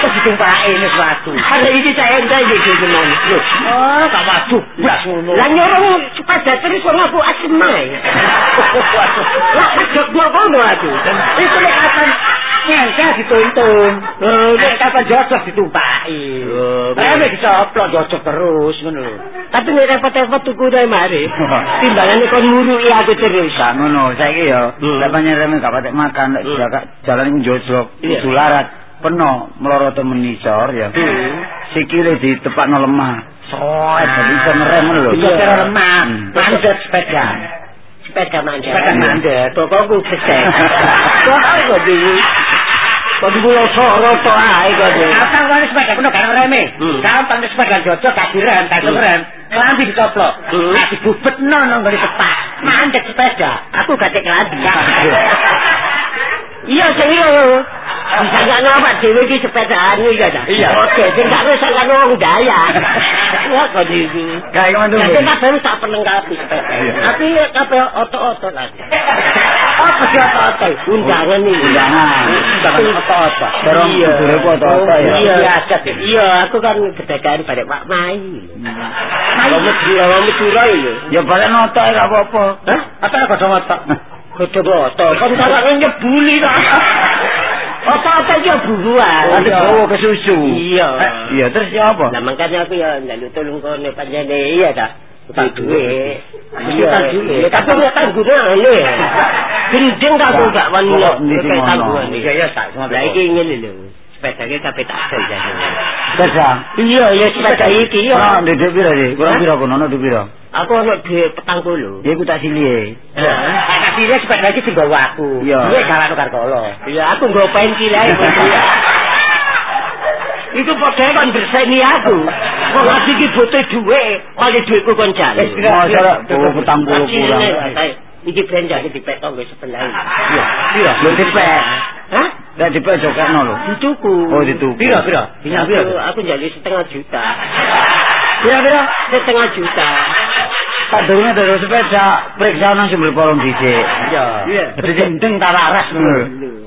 Terus ditumpaki ini sepatu. Ada iki saya entek iki jeneng. Lho. Oh, gak waduh. Blas ngono. Lah nyorong sepeda terus wong aku asmai. Lah kok gua kono aku. Iku kapan Nyangka dituntun. Lho, nek kapan jocok ditumpaki. Lah nek dicoplok jocok terus ngono lho. Tapi nek repot-repot tuku dari mari. Timbangane kon nguruki aku terus. Gak ngono, saiki ya, Hmm. lek panjenengan gak patek makan, lek Hmm. jaga- jalan njojok, Iya. sularat, peno meloro temen isor ya. Hmm. Sikile ditepakno lemah. Soet dadi iso ngerem lho. Bisa cara lemah. Mandet sepeda. Sepeda mandet. Sepeda mandet. Pokokku pesek. Kok kok Kok dulu soro to ae kok iki. Apa kok sepeda kuno kan reme. Hmm. Kalau tang sepeda jojok gak direm, tak rem. Kelambi dicoplok. Nah dibubetno nang ngene tepak. Mandet sepeda. Aku gak cek kelambi. Iya, sing Bisa gak apa dhewe iki sepedaan iki ya. Iya. Oke, sing gak wis kan wong daya. Wah, kok iki. Kayak ngono Jadi lho. kabeh wis tak pelengkapi sepeda. Iya. Tapi kabeh oto-oto lah. Apa sih oto-oto? Undangan iki. Undangan. Undangan oto-oto. Dorong Iya. kudune ku oto-oto ya. Iya, adat. Iya, aku kan kedagaan pada Pak Mai. Mai. Kamu Madura ini. Ya balik noto ae gak apa-apa. Hah? Apa kok oto? Kudu oto. Kan karane nyebuli ta. Oto-oto iki buruan. Ada bawa ke susu. Iya. Eh, Iya, terus ya apa? Nah makanya aku ya njaluk tolong kono panjane iya ta. Utang duwe. Iya. Utang duwe. Tapi nek tanggungane. Gendeng tak aku gak wani Kok ndi sing ono? tanggungan. Iya, iya, tak. Lah iki ngene lho. Sepedane kabeh tak sel jane. Sepeda. Iya, ya sepeda iki ya. Ora ndek pira sih? Kurang Hah? pira kono ono pira? Aku ono dhuwit petang puluh. Ya iku tak silie. Tak kasihnya sepeda iki dibawa aku. Iya. Duwe jalan karo kolo. Iya, aku nggo pensil ae. Itu padha kan berseni aku. Wong lagi iki butuh dhuwit, kali dhuwitku kon jane. Masa bawa petang puluh kurang. Iki belanjane dipek tonggo sebelah. Iya. Iya, lho dipek. Dipek jokekno lho. Dituku. Oh, dituku. Pira, pira? Pira, Aku, pira? aku jadi setengah juta. Pira, pira? Setengah juta. Kadungnya dari sepeda periksa nang sumber polong dhisik. Iya. Jadi gendeng tak laras ngono.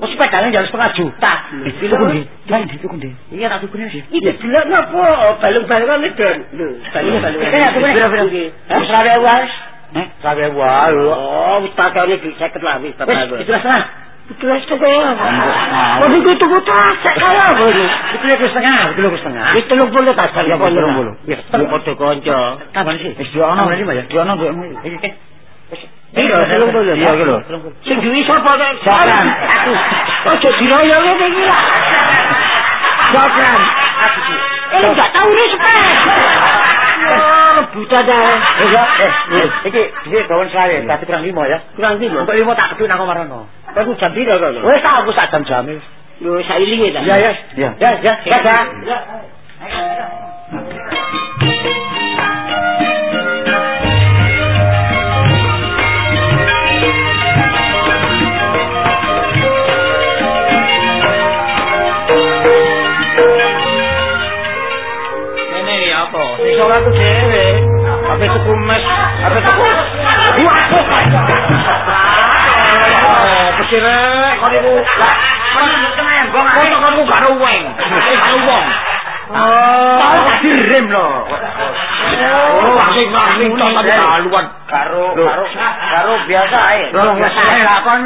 Oh, sepedanya jalan setengah juta. Itu kundi. Lah itu kundi. Iya, tak tukune sih. Iki delok napa? Balung-balungan iki, Lho, balung-balungan. Pira? Hah? Wis rawe wae. Eh, sawe wae. Oh, wis di 50 lah wis Wis, Setengah. Mau. Oh, tuku tas kaya apa ini? Itu lho setengah, itu lho setengah. Wis 30 tas kali Ya, apa telung puluh. Ya, padha kanca. Kapan sih? Wis diono berarti ya. Diono duitmu. Iki Iya, telung puluh. Iya, iki. Sing duwi sapa kok? Sopran. Ojo diroyo ngene iki lah. Sopran. Aku sih. Eh, enggak tahu ini sepeda. Oh, buta dah. Ya, eh, eh, iki iki kawan saya, tapi kurang lima ya. Kurang lima. Untuk lima tak kedua nang marono. Kamu jam piro kok? Wes tak aku sak jam jam. Yo sailinge ta. Ya, ya. Ya, ya, ya. Dadah. Ini ya apa? Iso aku dhewe. Ape tuku mes, ape tuku. Wah. Oh, pesire kok niku. Lah, kok tenan, Bang. Kok kok karo weng. Karo wong. Oh, tak direm lho. Oh, aku ngerti to tapi kaluan karo karo karo biasa ae. Biasa ae lah kon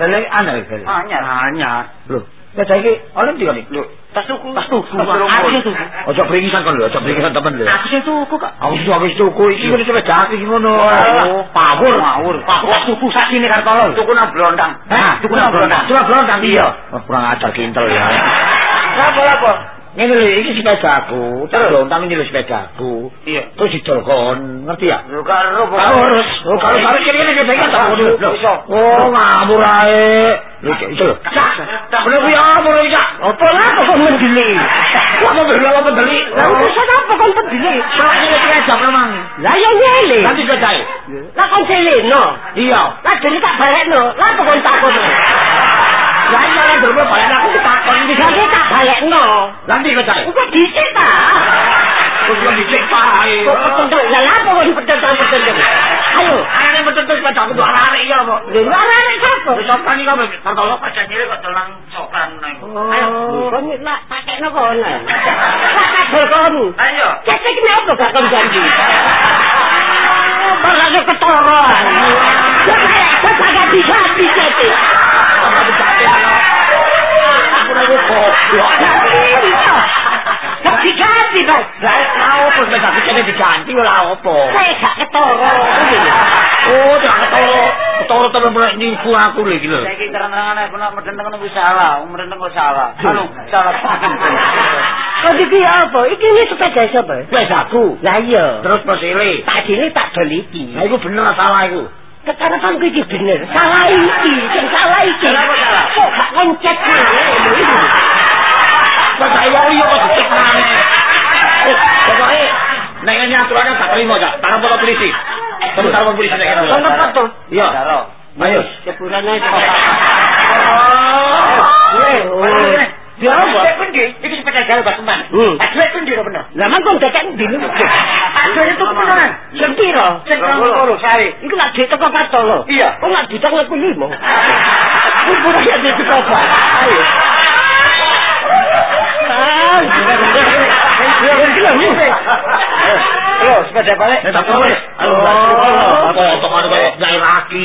delek anyar. Anyar. Anyar. Lho, kok saiki oleh ndi kali? Lho, tas tuku. Tas tuku. Aku sing tuku. Ojo beringisan kon lho, ojo beringisan temen lho. Aku sing tuku kok. Aku tuh habis tuku iki wis sepeda iki ngono. Oh, pawur, pawur. Tuku sak sini karo tolol. Tuku nang blondang. Hah, tuku nang blondang. Tuku blondang iya. Wah, kurang ajar kintel ya. Apa Ngene lho, iki sepedaku. Tak blontang iki lho sepedaku. Iya. Terus didolkon, ngerti ya? Lho karo karo harus. Oh, karo karo kene kene sepeda tak ngono. Oh, ngawur ae. Lho, itu lho. Tak boleh kuwi apa lho, Cak? Apa lah kok mendeli? Kok mau beli apa mendeli? Lah wis apa kon peduli? Salah ini jam memang. Lah ya ngene. Nanti selesai. Lah kon celeno. Iya. Lah dene tak balekno. Lah apa kon takon? Lah iya orang berubah balik aku takon di Lah tak balekno. Nanti selesai. Kok dhisik ta? Kok belum dicek pae. Kok petendek lah apa kok dipetendek petendek. Ayo, Arane petendek sepeda aku tuh arek ya apa? lho arane sapa? Wis sopan iki kok pacak dhewe kok dolan cokran niku. Ayo, kon nak pakekno kono. Kabel kono. Ayo. Cek kenapa gak kon janji? Malah ketara. Kok gak bisa bisa. Aku lagi goblok. Gak diganti, Bang. Lah opo sepeda aku kene diganti ora opo. Saya gak ketara. Oh, tak ketoro. Ketoro temen-temen nipu aku lho iki lho. Saiki terang-terangan aku nak kuwi salah, wong medenteng kok salah. Anu, salah. Kok iki apa? Iki ini sepeda sapa? Wes aku. Lah iya. Terus posile. Tak dini tak doliki. Lah iku bener salah iku. Kekarepan ku iki bener. Salah iki, sing salah iki. Kenapa salah? Kok gak ngencet Kok saya yo kok dicek maneh. Eh, Pokoke nek ngene aturannya tak terima gak? Tangan foto polisi. Terus tangan polisi nek ngene. Kon foto. Iya. Ayo. Sepurane itu. Oh. Ya apa? Cek pundi? Iki sepeda jalan Pak Teman. Hmm. Cek pundi kok bener? Lah man kon dekek ndi lho? Ada itu beneran. Sing piro? Cek kalau saya. Iku lak di teko kato lho. Iya. Kok lak di teko aku limo? Iku ora ya di teko. Ayo. Lho, sepeda balik. Tak boleh. Aduh, apa otomatis kayak gaya laki.